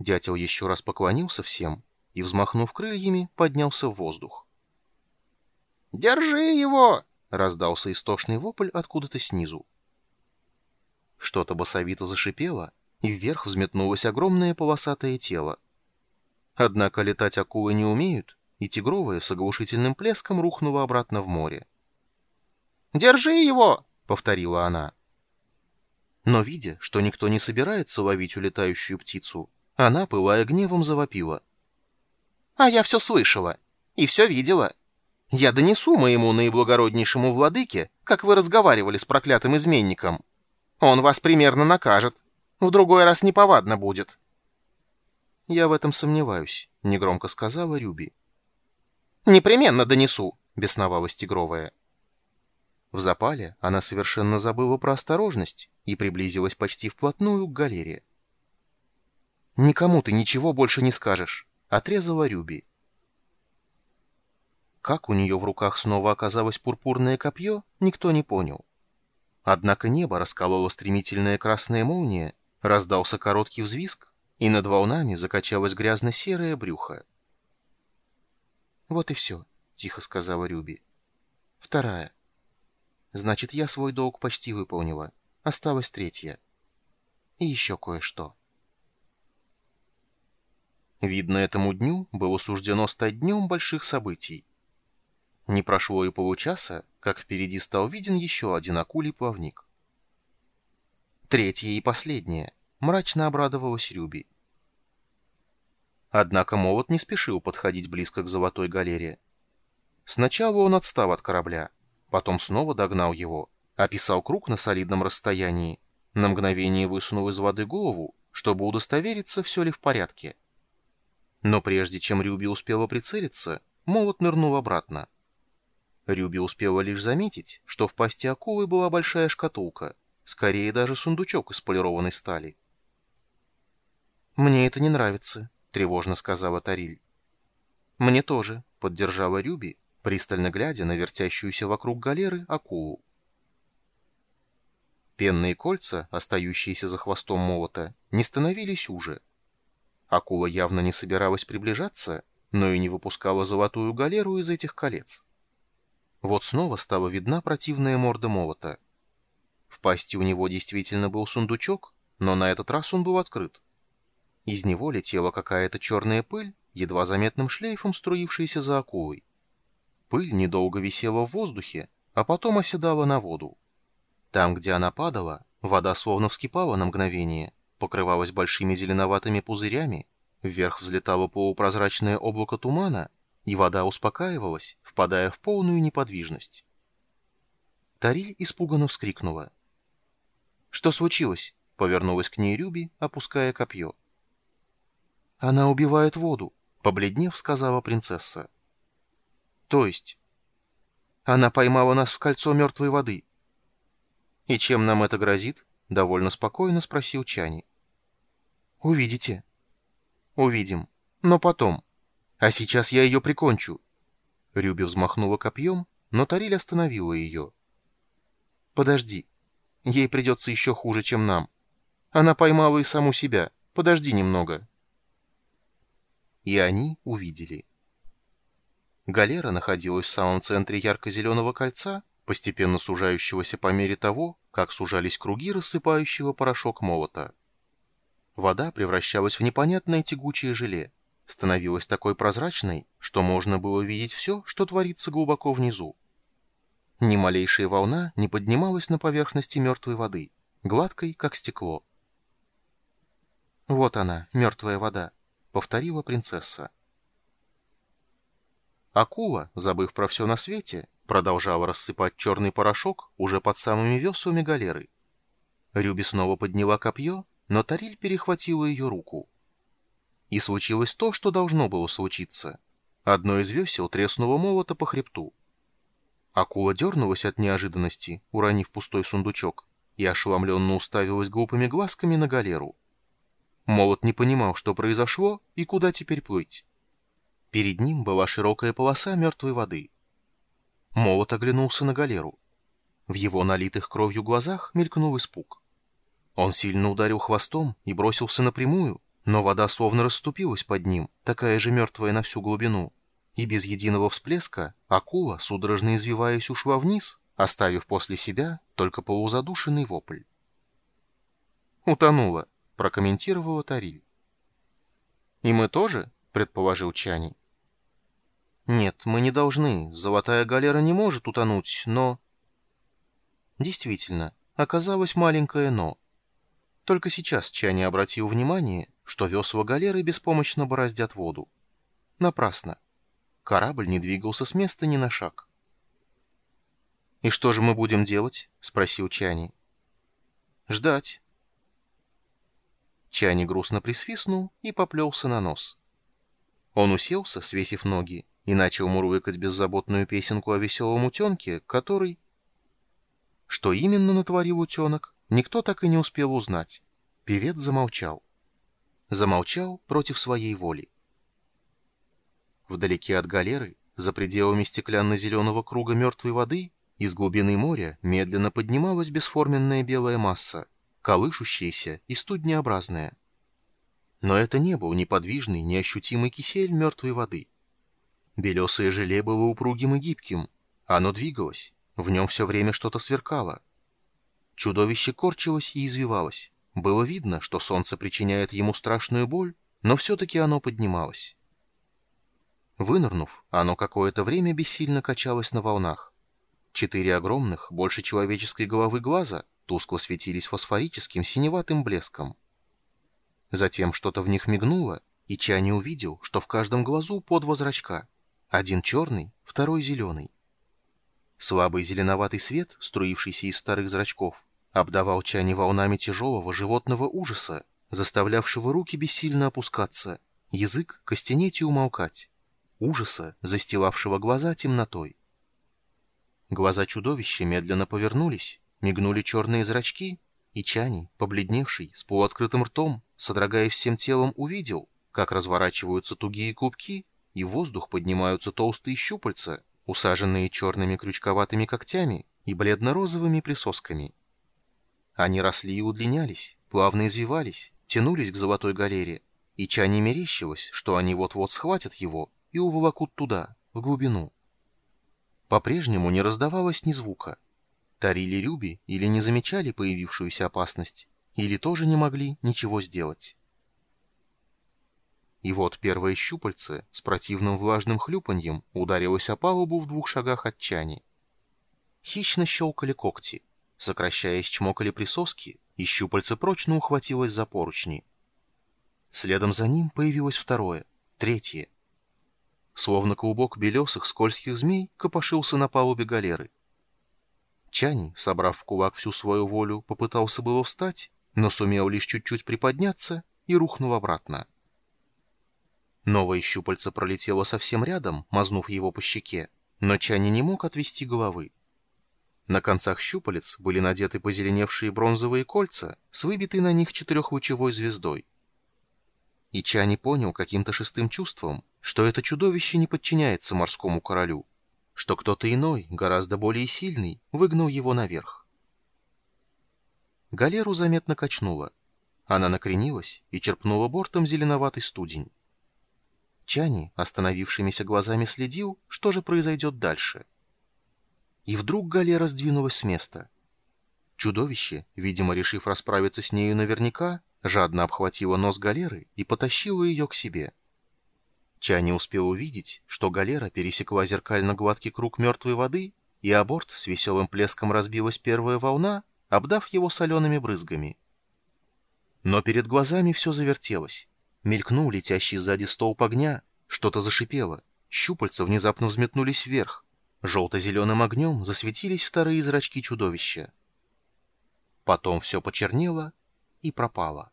Дятел еще раз поклонился всем и, взмахнув крыльями, поднялся в воздух. «Держи его!» — раздался истошный вопль откуда-то снизу. Что-то басовито зашипело, и вверх взметнулось огромное полосатое тело. Однако летать акулы не умеют, и тигровая с оглушительным плеском рухнула обратно в море. «Держи его!» — повторила она. Но, видя, что никто не собирается ловить улетающую птицу, она, пылая гневом, завопила. «А я все слышала и все видела. Я донесу моему наиблагороднейшему владыке, как вы разговаривали с проклятым изменником. Он вас примерно накажет. В другой раз неповадно будет». «Я в этом сомневаюсь», — негромко сказала Рюби. «Непременно донесу», — бесновалась Тигровая. В запале она совершенно забыла про осторожность и приблизилась почти вплотную к галере. «Никому ты ничего больше не скажешь», — отрезала Рюби. Как у нее в руках снова оказалось пурпурное копье, никто не понял. Однако небо расколола стремительная красная молния, раздался короткий взвизг, и над волнами закачалось грязно-серое брюхо. «Вот и все», — тихо сказала Рюби. «Вторая. Значит, я свой долг почти выполнила. Осталась третья. И еще кое-что». Видно, этому дню было суждено стать днем больших событий. Не прошло и получаса, как впереди стал виден еще один акулий плавник. Третье и последнее. Мрачно обрадовалась Рюби. Однако молот не спешил подходить близко к золотой галере. Сначала он отстал от корабля, потом снова догнал его, описал круг на солидном расстоянии, на мгновение высунул из воды голову, чтобы удостовериться, все ли в порядке. Но прежде чем Рюби успела прицелиться, молот нырнул обратно. Рюби успела лишь заметить, что в пасти акулы была большая шкатулка, скорее даже сундучок из полированной стали. «Мне это не нравится», — тревожно сказала Тариль. «Мне тоже», — поддержала Рюби, пристально глядя на вертящуюся вокруг галеры акулу. Пенные кольца, остающиеся за хвостом молота, не становились уже. Акула явно не собиралась приближаться, но и не выпускала золотую галеру из этих колец. Вот снова стала видна противная морда молота. В пасти у него действительно был сундучок, но на этот раз он был открыт. Из него летела какая-то черная пыль, едва заметным шлейфом струившаяся за акулой. Пыль недолго висела в воздухе, а потом оседала на воду. Там, где она падала, вода словно вскипала на мгновение, покрывалась большими зеленоватыми пузырями, вверх взлетало полупрозрачное облако тумана — и вода успокаивалась, впадая в полную неподвижность. Тариль испуганно вскрикнула. «Что случилось?» — повернулась к ней Рюби, опуская копье. «Она убивает воду», — побледнев сказала принцесса. «То есть?» «Она поймала нас в кольцо мертвой воды». «И чем нам это грозит?» — довольно спокойно спросил Чани. «Увидите». «Увидим. Но потом». А сейчас я ее прикончу. Рюби взмахнула копьем, но Тариль остановила ее. Подожди. Ей придется еще хуже, чем нам. Она поймала и саму себя. Подожди немного. И они увидели. Галера находилась в самом центре ярко-зеленого кольца, постепенно сужающегося по мере того, как сужались круги рассыпающего порошок молота. Вода превращалась в непонятное тягучее желе становилась такой прозрачной, что можно было видеть все, что творится глубоко внизу. Ни малейшая волна не поднималась на поверхности мертвой воды, гладкой, как стекло. «Вот она, мертвая вода», — повторила принцесса. Акула, забыв про все на свете, продолжала рассыпать черный порошок уже под самыми веслами галеры. Рюби снова подняла копье, но Тариль перехватила ее руку. И случилось то, что должно было случиться. Одно из весел треснуло молота по хребту. Акула дернулась от неожиданности, уронив пустой сундучок, и ошеломленно уставилась глупыми глазками на галеру. Молот не понимал, что произошло и куда теперь плыть. Перед ним была широкая полоса мертвой воды. Молот оглянулся на галеру. В его налитых кровью глазах мелькнул испуг. Он сильно ударил хвостом и бросился напрямую, Но вода словно расступилась под ним, такая же мертвая на всю глубину, и без единого всплеска акула, судорожно извиваясь, ушла вниз, оставив после себя только полузадушенный вопль. «Утонула», — прокомментировала Тариль. «И мы тоже?» — предположил Чани. «Нет, мы не должны. Золотая галера не может утонуть, но...» Действительно, оказалось маленькое «но». Только сейчас Чани обратил внимание, что весла галеры беспомощно бороздят воду. Напрасно. Корабль не двигался с места ни на шаг. «И что же мы будем делать?» — спросил Чани. «Ждать». Чани грустно присвистнул и поплелся на нос. Он уселся, свесив ноги, и начал мурлыкать беззаботную песенку о веселом утенке, который... Что именно натворил утенок, никто так и не успел узнать. Певец замолчал. Замолчал против своей воли. Вдалеке от галеры, за пределами стеклянно-зеленого круга мертвой воды, из глубины моря медленно поднималась бесформенная белая масса, колышущаяся и студнеобразная. Но это не был неподвижный, неощутимый кисель мертвой воды. Белесое желе было упругим и гибким. Оно двигалось, в нем все время что-то сверкало. Чудовище корчилось и извивалось. Было видно, что солнце причиняет ему страшную боль, но все-таки оно поднималось. Вынырнув, оно какое-то время бессильно качалось на волнах. Четыре огромных, больше человеческой головы глаза, тускло светились фосфорическим синеватым блеском. Затем что-то в них мигнуло, и Чани увидел, что в каждом глазу по два зрачка. Один черный, второй зеленый. Слабый зеленоватый свет, струившийся из старых зрачков, обдавал Чани волнами тяжелого животного ужаса, заставлявшего руки бессильно опускаться, язык костенеть и умолкать, ужаса, застилавшего глаза темнотой. Глаза чудовища медленно повернулись, мигнули черные зрачки, и Чани, побледневший, с полуоткрытым ртом, содрогаясь всем телом, увидел, как разворачиваются тугие клубки, и в воздух поднимаются толстые щупальца, усаженные черными крючковатыми когтями и бледно-розовыми присосками. Они росли и удлинялись, плавно извивались, тянулись к золотой галере, и Чани мерещилось, что они вот-вот схватят его и уволокут туда, в глубину. По-прежнему не раздавалось ни звука. Тарили Рюби или не замечали появившуюся опасность, или тоже не могли ничего сделать. И вот первое щупальце с противным влажным хлюпаньем ударилось о палубу в двух шагах от чани. Хищно щелкали когти, сокращаясь чмокали присоски, и щупальце прочно ухватилось за поручни. Следом за ним появилось второе, третье. Словно клубок белесых скользких змей копошился на палубе галеры. Чани, собрав в кулак всю свою волю, попытался было встать, но сумел лишь чуть-чуть приподняться и рухнул обратно. Новое щупальце пролетело совсем рядом, мазнув его по щеке, но Чани не мог отвести головы. На концах щупалец были надеты позеленевшие бронзовые кольца с выбитой на них четырехлучевой звездой. И Чани понял каким-то шестым чувством, что это чудовище не подчиняется морскому королю, что кто-то иной, гораздо более сильный, выгнал его наверх. Галеру заметно качнуло. Она накренилась и черпнула бортом зеленоватый студень. Чани остановившимися глазами следил, что же произойдет дальше. И вдруг галера сдвинулась с места. Чудовище, видимо, решив расправиться с нею наверняка, жадно обхватило нос галеры и потащило ее к себе. Чани успел увидеть, что галера пересекла зеркально-гладкий круг мертвой воды, и о борт с веселым плеском разбилась первая волна, обдав его солеными брызгами. Но перед глазами все завертелось. Мелькнул летящий сзади столб огня, что-то зашипело, щупальца внезапно взметнулись вверх. Желто-зеленым огнем засветились вторые зрачки чудовища. Потом все почернело и пропало.